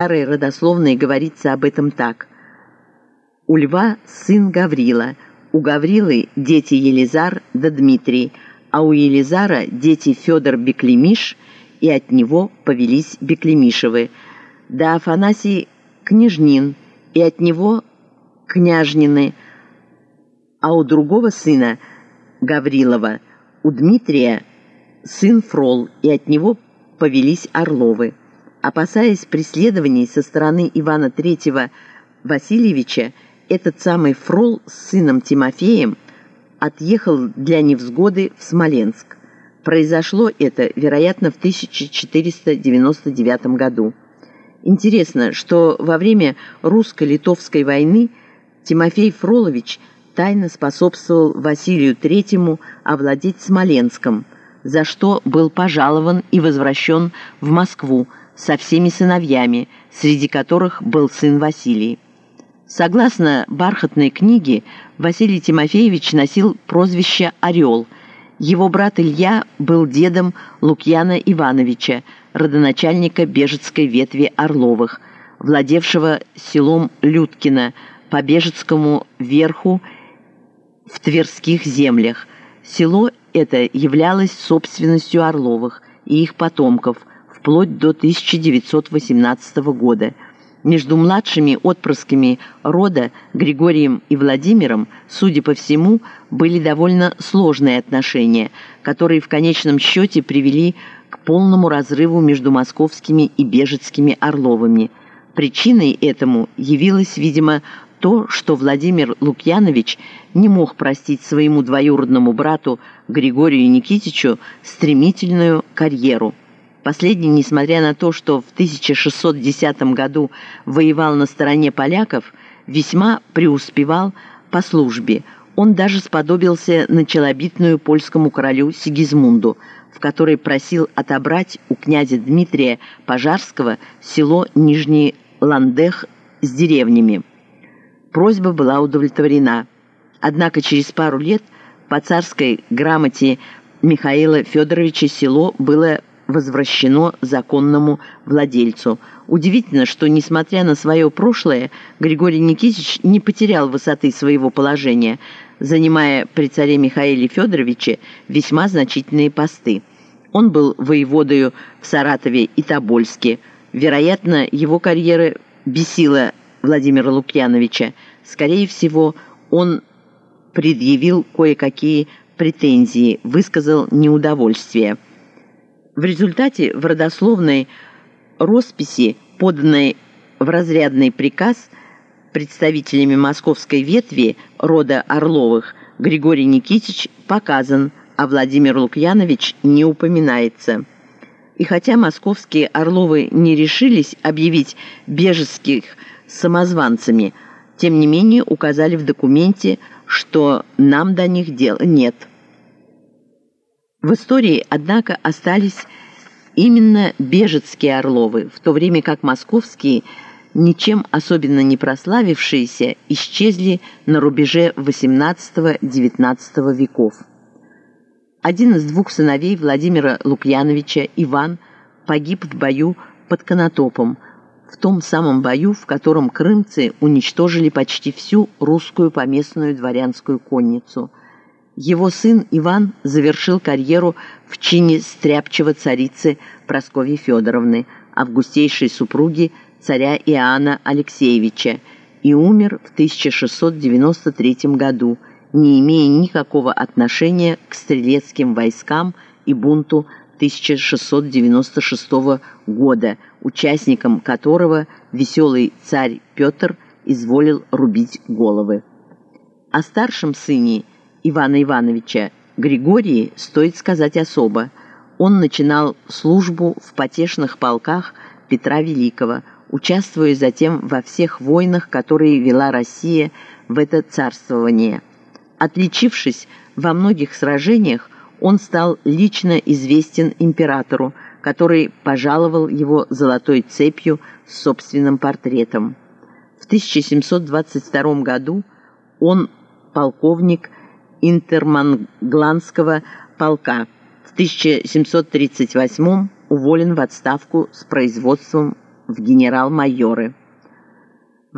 старой родословной говорится об этом так. У льва сын Гаврила, у Гаврилы дети Елизар да Дмитрий, а у Елизара дети Федор Беклемиш, и от него повелись Беклемишевы, да Афанасий Княжнин, и от него Княжнины, а у другого сына Гаврилова, у Дмитрия сын Фрол, и от него повелись Орловы. Опасаясь преследований со стороны Ивана III Васильевича, этот самый Фрол с сыном Тимофеем отъехал для невзгоды в Смоленск. Произошло это, вероятно, в 1499 году. Интересно, что во время русско-литовской войны Тимофей Фролович тайно способствовал Василию III овладеть Смоленском, за что был пожалован и возвращен в Москву, со всеми сыновьями, среди которых был сын Василий. Согласно бархатной книге, Василий Тимофеевич носил прозвище «Орел». Его брат Илья был дедом Лукьяна Ивановича, родоначальника бежецкой ветви Орловых, владевшего селом Людкино по Бежецкому верху в Тверских землях. Село это являлось собственностью Орловых и их потомков, вплоть до 1918 года. Между младшими отпрысками рода Григорием и Владимиром, судя по всему, были довольно сложные отношения, которые в конечном счете привели к полному разрыву между московскими и бежецкими Орловыми. Причиной этому явилось, видимо, то, что Владимир Лукьянович не мог простить своему двоюродному брату Григорию Никитичу стремительную карьеру. Последний, несмотря на то, что в 1610 году воевал на стороне поляков, весьма преуспевал по службе. Он даже сподобился на челобитную польскому королю Сигизмунду, в которой просил отобрать у князя Дмитрия Пожарского село Нижний Ландех с деревнями. Просьба была удовлетворена. Однако через пару лет по царской грамоте Михаила Федоровича село было возвращено законному владельцу. Удивительно, что, несмотря на свое прошлое, Григорий Никитич не потерял высоты своего положения, занимая при царе Михаиле Федоровиче весьма значительные посты. Он был воеводою в Саратове и Тобольске. Вероятно, его карьера бесила Владимира Лукьяновича. Скорее всего, он предъявил кое-какие претензии, высказал неудовольствие. В результате в родословной росписи, поданной в разрядный приказ представителями московской ветви рода Орловых, Григорий Никитич показан, а Владимир Лукьянович не упоминается. И хотя московские Орловы не решились объявить бежецких самозванцами, тем не менее указали в документе, что нам до них дела нет. В истории, однако, остались именно бежецкие Орловы, в то время как московские, ничем особенно не прославившиеся, исчезли на рубеже XVIII-XIX веков. Один из двух сыновей Владимира Лукьяновича, Иван, погиб в бою под Конотопом, в том самом бою, в котором крымцы уничтожили почти всю русскую поместную дворянскую конницу – его сын Иван завершил карьеру в чине стряпчего царицы Прасковьи Федоровны, августейшей супруги царя Иоанна Алексеевича, и умер в 1693 году, не имея никакого отношения к стрелецким войскам и бунту 1696 года, участником которого веселый царь Петр изволил рубить головы. О старшем сыне – Ивана Ивановича Григории стоит сказать особо. Он начинал службу в потешных полках Петра Великого, участвуя затем во всех войнах, которые вела Россия в это царствование. Отличившись во многих сражениях, он стал лично известен императору, который пожаловал его золотой цепью с собственным портретом. В 1722 году он, полковник Интермангландского полка. В 1738 уволен в отставку с производством в генерал-майоры.